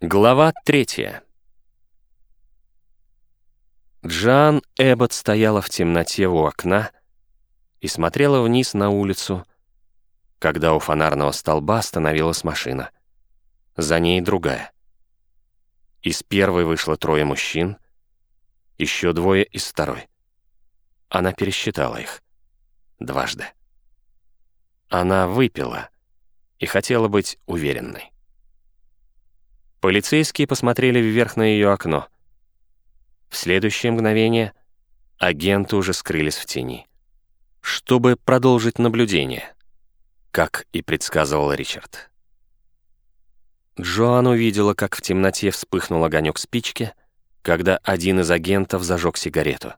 Глава третья. Джан Эббот стояла в темноте у окна и смотрела вниз на улицу, когда у фонарного столба остановилась машина. За ней другая. Из первой вышло трое мужчин, еще двое из второй. Она пересчитала их. Дважды. Она выпила и хотела быть уверенной. Полицейские посмотрели вверх на ее окно. В следующее мгновение агенты уже скрылись в тени. Чтобы продолжить наблюдение, как и предсказывал Ричард. Джоан увидела, как в темноте вспыхнул огонек спички, когда один из агентов зажег сигарету.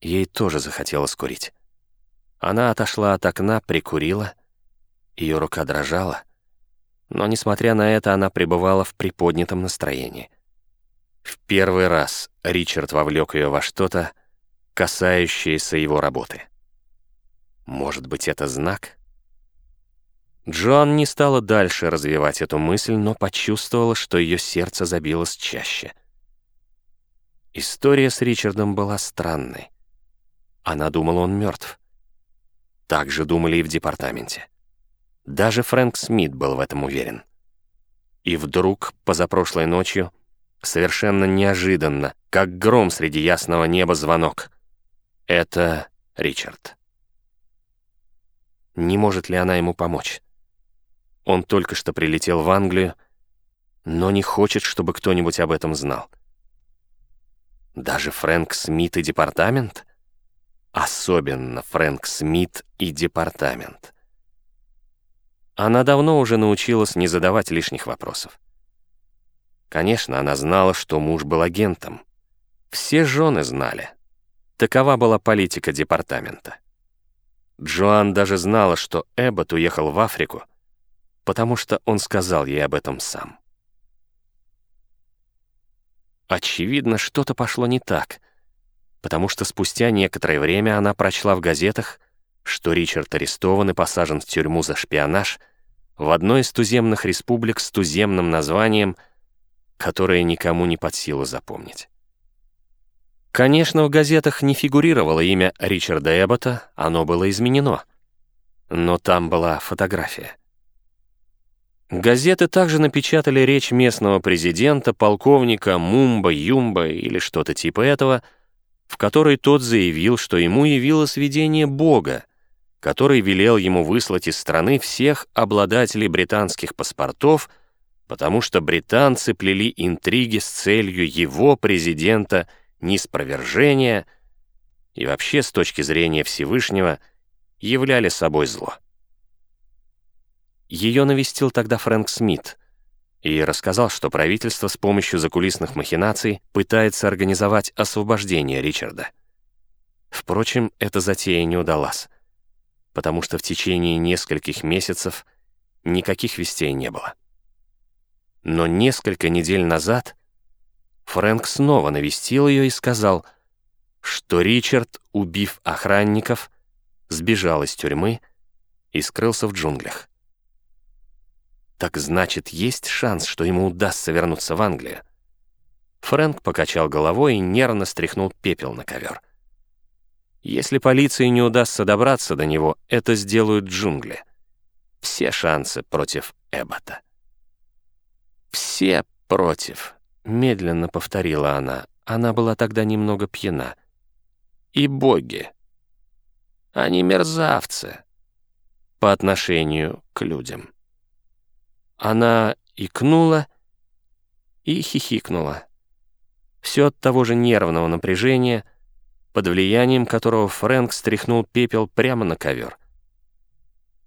Ей тоже захотелось курить. Она отошла от окна, прикурила, ее рука дрожала, но, несмотря на это, она пребывала в приподнятом настроении. В первый раз Ричард вовлек ее во что-то, касающееся его работы. Может быть, это знак? Джоан не стала дальше развивать эту мысль, но почувствовала, что ее сердце забилось чаще. История с Ричардом была странной. Она думала, он мертв. Так же думали и в департаменте. Даже Фрэнк Смит был в этом уверен. И вдруг, позапрошлой ночью, совершенно неожиданно, как гром среди ясного неба звонок. Это Ричард. Не может ли она ему помочь? Он только что прилетел в Англию, но не хочет, чтобы кто-нибудь об этом знал. Даже Фрэнк Смит и департамент? Особенно Фрэнк Смит и департамент. Она давно уже научилась не задавать лишних вопросов. Конечно, она знала, что муж был агентом. Все жены знали. Такова была политика департамента. Джоан даже знала, что Эббот уехал в Африку, потому что он сказал ей об этом сам. Очевидно, что-то пошло не так, потому что спустя некоторое время она прочла в газетах, что Ричард арестован и посажен в тюрьму за шпионаж в одной из туземных республик с туземным названием, которое никому не под силу запомнить. Конечно, в газетах не фигурировало имя Ричарда Эббота, оно было изменено. Но там была фотография. Газеты также напечатали речь местного президента, полковника Мумба, Юмба или что-то типа этого, в которой тот заявил, что ему явилось видение Бога, который велел ему выслать из страны всех обладателей британских паспортов, потому что британцы плели интриги с целью его, президента, неспровержения и вообще, с точки зрения Всевышнего, являли собой зло. Ее навестил тогда Фрэнк Смит и рассказал, что правительство с помощью закулисных махинаций пытается организовать освобождение Ричарда. Впрочем, эта затея не удалась потому что в течение нескольких месяцев никаких вестей не было. Но несколько недель назад Фрэнк снова навестил ее и сказал, что Ричард, убив охранников, сбежал из тюрьмы и скрылся в джунглях. Так значит, есть шанс, что ему удастся вернуться в Англию. Фрэнк покачал головой и нервно стряхнул пепел на ковер. Если полиции не удастся добраться до него, это сделают джунгли. Все шансы против Эббота. «Все против», — медленно повторила она. Она была тогда немного пьяна. «И боги. Они мерзавцы по отношению к людям». Она икнула и хихикнула. Все от того же нервного напряжения — под влиянием которого Фрэнк стряхнул пепел прямо на ковер.